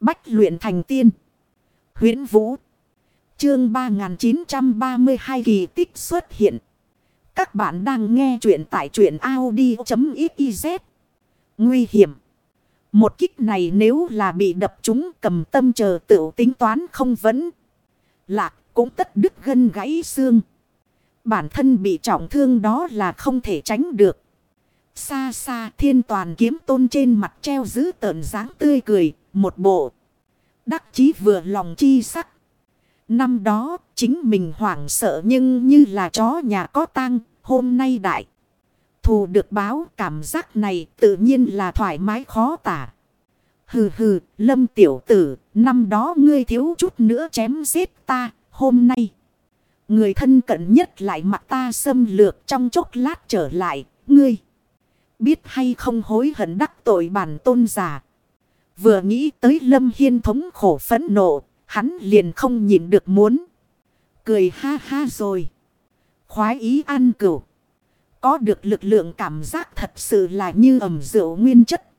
Bách luyện thành tiên. huyễn Vũ. Chương 3932 kỳ tích xuất hiện. Các bạn đang nghe truyện tại truyện Audi.xyz. Nguy hiểm. Một kích này nếu là bị đập chúng cầm tâm chờ tự tính toán không vấn. Lạc cũng tất đứt gân gãy xương. Bản thân bị trọng thương đó là không thể tránh được. Xa xa thiên toàn kiếm tôn trên mặt treo giữ tợn dáng tươi cười, một bộ. Đắc chí vừa lòng chi sắc. Năm đó chính mình hoảng sợ nhưng như là chó nhà có tang, hôm nay đại. Thù được báo cảm giác này tự nhiên là thoải mái khó tả. Hừ hừ, lâm tiểu tử, năm đó ngươi thiếu chút nữa chém giết ta, hôm nay. Người thân cận nhất lại mặt ta xâm lược trong chốc lát trở lại, ngươi. Biết hay không hối hận đắc tội bản tôn giả. Vừa nghĩ tới lâm hiên thống khổ phẫn nộ, hắn liền không nhịn được muốn. Cười ha ha rồi. Khoái ý ăn cửu. Có được lực lượng cảm giác thật sự là như ẩm rượu nguyên chất.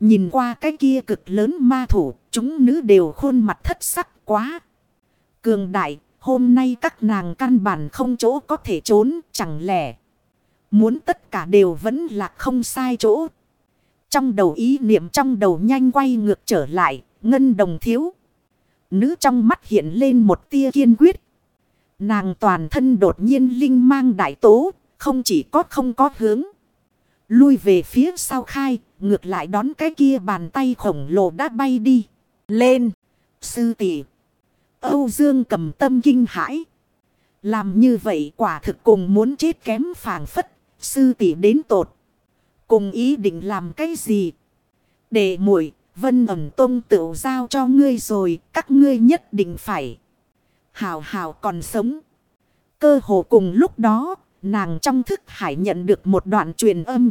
Nhìn qua cái kia cực lớn ma thủ, chúng nữ đều khuôn mặt thất sắc quá. Cường đại, hôm nay các nàng căn bản không chỗ có thể trốn, chẳng lẽ. Muốn tất cả đều vẫn là không sai chỗ. Trong đầu ý niệm trong đầu nhanh quay ngược trở lại, ngân đồng thiếu. Nữ trong mắt hiện lên một tia kiên quyết. Nàng toàn thân đột nhiên linh mang đại tố, không chỉ có không có hướng. Lui về phía sau khai, ngược lại đón cái kia bàn tay khổng lồ đã bay đi. Lên, sư tỷ Âu Dương cầm tâm kinh hãi. Làm như vậy quả thực cùng muốn chết kém phàng phất, sư tỷ đến tột. Cùng ý định làm cái gì? Để muội vân ẩm tông tự giao cho ngươi rồi, các ngươi nhất định phải. Hào hào còn sống. Cơ hồ cùng lúc đó, nàng trong thức hải nhận được một đoạn truyền âm.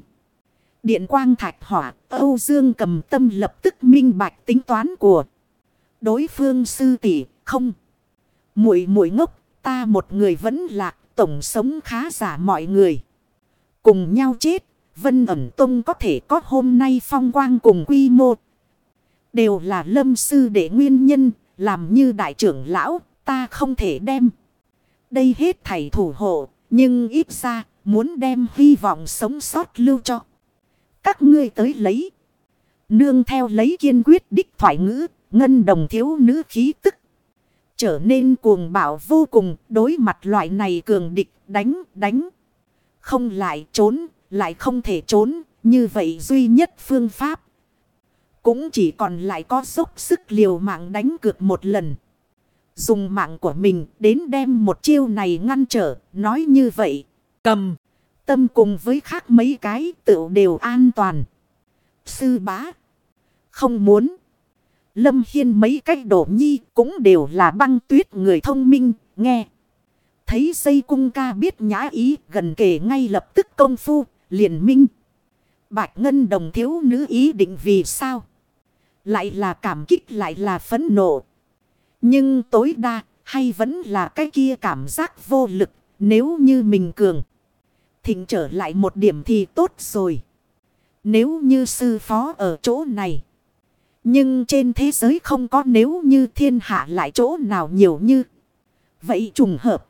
Điện quang thạch hỏa, Âu Dương cầm tâm lập tức minh bạch tính toán của đối phương sư tỷ không. Muội muội ngốc, ta một người vẫn lạc, tổng sống khá giả mọi người. Cùng nhau chết, Vân ẩn tông có thể có hôm nay phong quang cùng quy mô. Đều là lâm sư để nguyên nhân, làm như đại trưởng lão, ta không thể đem. Đây hết thảy thủ hộ, nhưng ít ra, muốn đem hy vọng sống sót lưu cho. Các ngươi tới lấy. Nương theo lấy kiên quyết đích thoại ngữ, ngân đồng thiếu nữ khí tức. Trở nên cuồng bạo vô cùng, đối mặt loại này cường địch, đánh, đánh. Không lại trốn, lại không thể trốn, như vậy duy nhất phương pháp. Cũng chỉ còn lại có dốc sức liều mạng đánh cược một lần. Dùng mạng của mình đến đem một chiêu này ngăn trở, nói như vậy. Cầm, tâm cùng với khác mấy cái tự đều an toàn. Sư bá, không muốn. Lâm Hiên mấy cách đổ nhi cũng đều là băng tuyết người thông minh, nghe. Thấy xây cung ca biết nhã ý gần kề ngay lập tức công phu, liền minh. Bạch Ngân đồng thiếu nữ ý định vì sao? Lại là cảm kích, lại là phấn nộ. Nhưng tối đa, hay vẫn là cái kia cảm giác vô lực, nếu như mình cường. Thịnh trở lại một điểm thì tốt rồi. Nếu như sư phó ở chỗ này. Nhưng trên thế giới không có nếu như thiên hạ lại chỗ nào nhiều như. Vậy trùng hợp.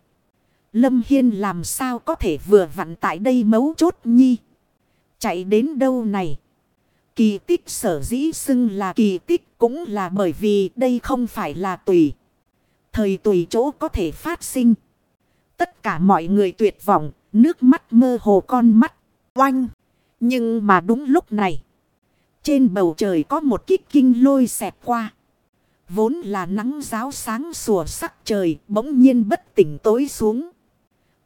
Lâm Hiên làm sao có thể vừa vặn tại đây mấu chốt nhi. Chạy đến đâu này. Kỳ tích sở dĩ xưng là kỳ tích cũng là bởi vì đây không phải là tùy. Thời tùy chỗ có thể phát sinh. Tất cả mọi người tuyệt vọng, nước mắt mơ hồ con mắt, oanh. Nhưng mà đúng lúc này. Trên bầu trời có một kích kinh lôi xẹt qua. Vốn là nắng giáo sáng sủa sắc trời bỗng nhiên bất tỉnh tối xuống.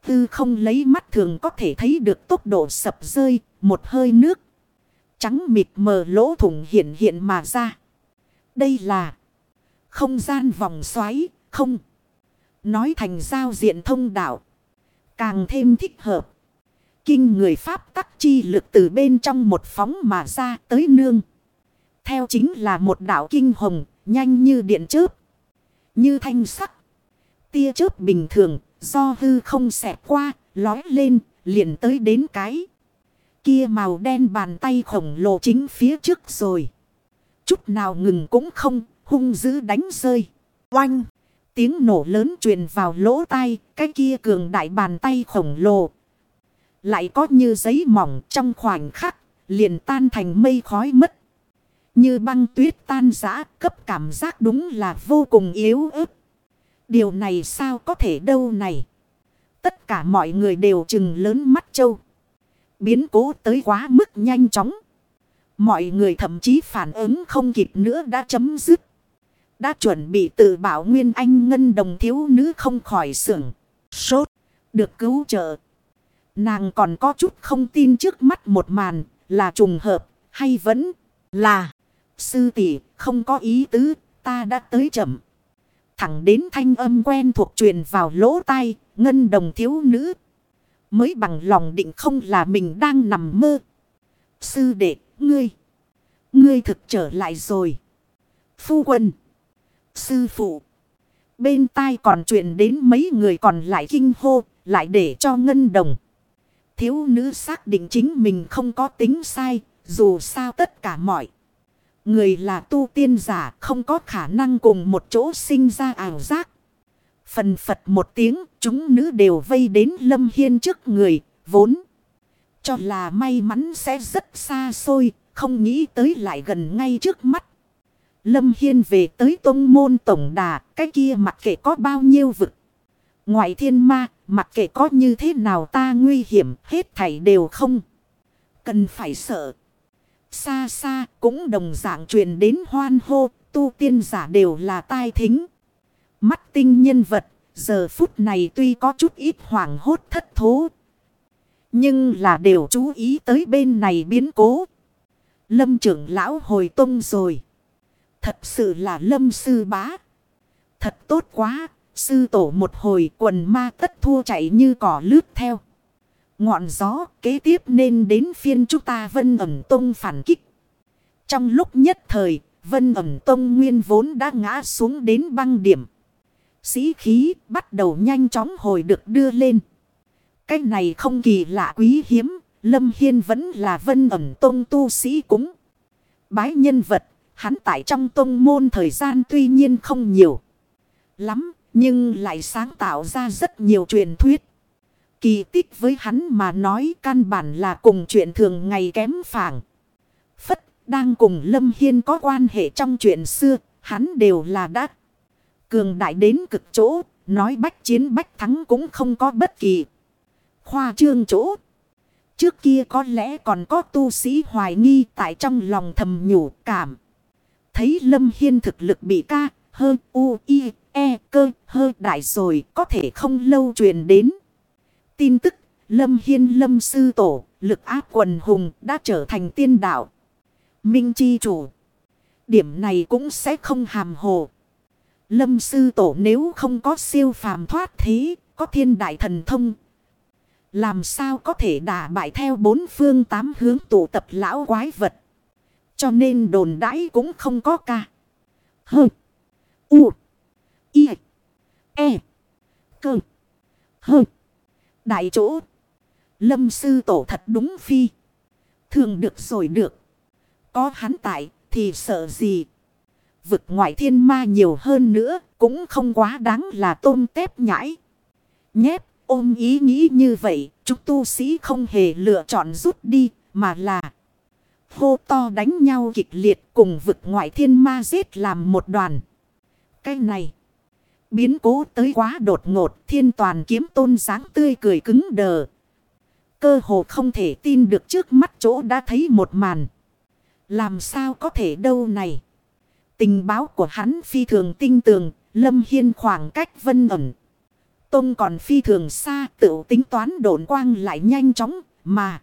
Tư không lấy mắt thường có thể thấy được tốc độ sập rơi, một hơi nước. Trắng mịt mờ lỗ thủng hiện hiện mà ra. Đây là không gian vòng xoáy, không. Nói thành giao diện thông đạo. Càng thêm thích hợp. Kinh người Pháp tắc chi lực từ bên trong một phóng mà ra tới nương. Theo chính là một đạo kinh hồng, nhanh như điện chớp. Như thanh sắc. Tia chớp bình thường, do hư không xẹt qua, lói lên, liền tới đến cái. Kia màu đen bàn tay khổng lồ chính phía trước rồi. Chút nào ngừng cũng không, hung dữ đánh rơi. Oanh! Tiếng nổ lớn truyền vào lỗ tai, cái kia cường đại bàn tay khổng lồ. Lại có như giấy mỏng trong khoảnh khắc, liền tan thành mây khói mất. Như băng tuyết tan rã, cấp cảm giác đúng là vô cùng yếu ớt. Điều này sao có thể đâu này? Tất cả mọi người đều chừng lớn mắt châu. Biến cố tới quá mức nhanh chóng. Mọi người thậm chí phản ứng không kịp nữa đã chấm dứt. Đã chuẩn bị tự bảo Nguyên Anh Ngân đồng thiếu nữ không khỏi sưởng. Sốt. Được cứu trợ. Nàng còn có chút không tin trước mắt một màn, là trùng hợp, hay vẫn là, sư tỷ, không có ý tứ, ta đã tới chậm. Thẳng đến thanh âm quen thuộc truyền vào lỗ tai ngân đồng thiếu nữ. Mới bằng lòng định không là mình đang nằm mơ. Sư đệ, ngươi. Ngươi thực trở lại rồi. Phu quân. Sư phụ. Bên tai còn truyền đến mấy người còn lại kinh hô. Lại để cho ngân đồng. Thiếu nữ xác định chính mình không có tính sai. Dù sao tất cả mọi. Người là tu tiên giả không có khả năng cùng một chỗ sinh ra ảo giác. Phần phật một tiếng, chúng nữ đều vây đến Lâm Hiên trước người, vốn. Cho là may mắn sẽ rất xa xôi, không nghĩ tới lại gần ngay trước mắt. Lâm Hiên về tới tông môn tổng đà, cái kia mặc kệ có bao nhiêu vực. Ngoại thiên ma, mặc kệ có như thế nào ta nguy hiểm, hết thảy đều không. Cần phải sợ. Xa xa, cũng đồng dạng truyền đến hoan hô, tu tiên giả đều là tai thính. Mắt tinh nhân vật, giờ phút này tuy có chút ít hoảng hốt thất thố. Nhưng là đều chú ý tới bên này biến cố. Lâm trưởng lão hồi tung rồi. Thật sự là lâm sư bá. Thật tốt quá, sư tổ một hồi quần ma tất thua chạy như cỏ lướt theo. Ngọn gió kế tiếp nên đến phiên chúng ta vân ẩm tông phản kích. Trong lúc nhất thời, vân ẩm tông nguyên vốn đã ngã xuống đến băng điểm. Sĩ khí bắt đầu nhanh chóng hồi được đưa lên. Cái này không kỳ lạ quý hiếm. Lâm Hiên vẫn là vân ẩm tông tu sĩ cúng. Bái nhân vật. Hắn tại trong tông môn thời gian tuy nhiên không nhiều. Lắm. Nhưng lại sáng tạo ra rất nhiều truyền thuyết. Kỳ tích với hắn mà nói căn bản là cùng chuyện thường ngày kém phản. Phất đang cùng Lâm Hiên có quan hệ trong chuyện xưa. Hắn đều là đã Cường đại đến cực chỗ, nói bách chiến bách thắng cũng không có bất kỳ. Khoa trương chỗ. Trước kia có lẽ còn có tu sĩ hoài nghi tại trong lòng thầm nhủ cảm. Thấy Lâm Hiên thực lực bị ca, hơn u, i, e, cơ, hơ đại rồi, có thể không lâu truyền đến. Tin tức, Lâm Hiên Lâm Sư Tổ, lực áp quần hùng đã trở thành tiên đạo. Minh Chi Chủ. Điểm này cũng sẽ không hàm hồ. Lâm sư tổ nếu không có siêu phàm thoát thế, có thiên đại thần thông. Làm sao có thể đả bại theo bốn phương tám hướng tụ tập lão quái vật. Cho nên đồn đãi cũng không có ca. Hơ. U. I. E. Cơ. Hơ. Đại chỗ. Lâm sư tổ thật đúng phi. Thường được rồi được. Có hắn tại thì sợ gì vực ngoại thiên ma nhiều hơn nữa, cũng không quá đáng là tôm tép nhãi. Nhép, ôm ý nghĩ như vậy, chúng tu sĩ không hề lựa chọn rút đi, mà là hô to đánh nhau kịch liệt cùng vực ngoại thiên ma giết làm một đoàn. Cái này, biến cố tới quá đột ngột, thiên toàn kiếm tôn sáng tươi cười cứng đờ. Cơ hồ không thể tin được trước mắt chỗ đã thấy một màn. Làm sao có thể đâu này? Tình báo của hắn phi thường tinh tường, Lâm Hiên khoảng cách vân ẩn. Tông còn phi thường xa tự tính toán độn quang lại nhanh chóng mà.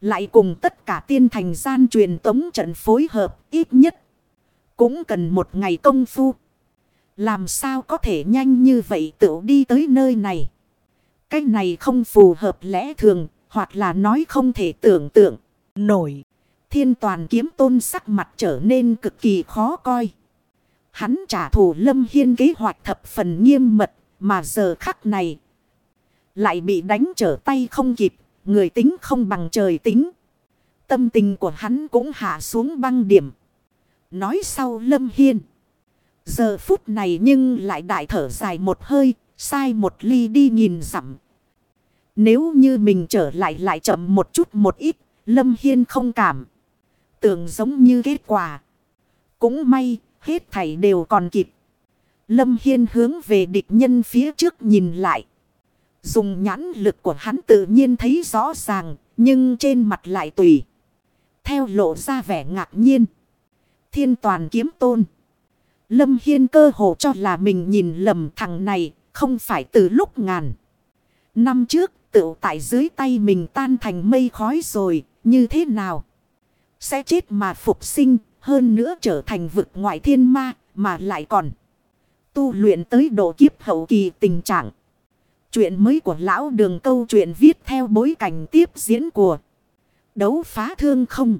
Lại cùng tất cả tiên thành gian truyền tống trận phối hợp ít nhất. Cũng cần một ngày công phu. Làm sao có thể nhanh như vậy tự đi tới nơi này. Cái này không phù hợp lẽ thường hoặc là nói không thể tưởng tượng nổi. Thiên toàn kiếm tôn sắc mặt trở nên cực kỳ khó coi. Hắn trả thù lâm hiên kế hoạch thập phần nghiêm mật mà giờ khắc này. Lại bị đánh trở tay không kịp, người tính không bằng trời tính. Tâm tình của hắn cũng hạ xuống băng điểm. Nói sau lâm hiên. Giờ phút này nhưng lại đại thở dài một hơi, sai một ly đi nhìn dặm. Nếu như mình trở lại lại chậm một chút một ít, Lâm Hiên không cảm. Tưởng giống như kết quả. Cũng may, hết thảy đều còn kịp. Lâm Hiên hướng về địch nhân phía trước nhìn lại. Dùng nhãn lực của hắn tự nhiên thấy rõ ràng, nhưng trên mặt lại tùy. Theo lộ ra vẻ ngạc nhiên. Thiên toàn kiếm tôn. Lâm Hiên cơ hồ cho là mình nhìn lầm thằng này, không phải từ lúc ngàn. Năm trước, tự tại dưới tay mình tan thành mây khói rồi, như thế nào? Sẽ chết mà phục sinh, hơn nữa trở thành vực ngoại thiên ma, mà lại còn tu luyện tới độ kiếp hậu kỳ tình trạng. Chuyện mới của lão đường câu chuyện viết theo bối cảnh tiếp diễn của đấu phá thương không.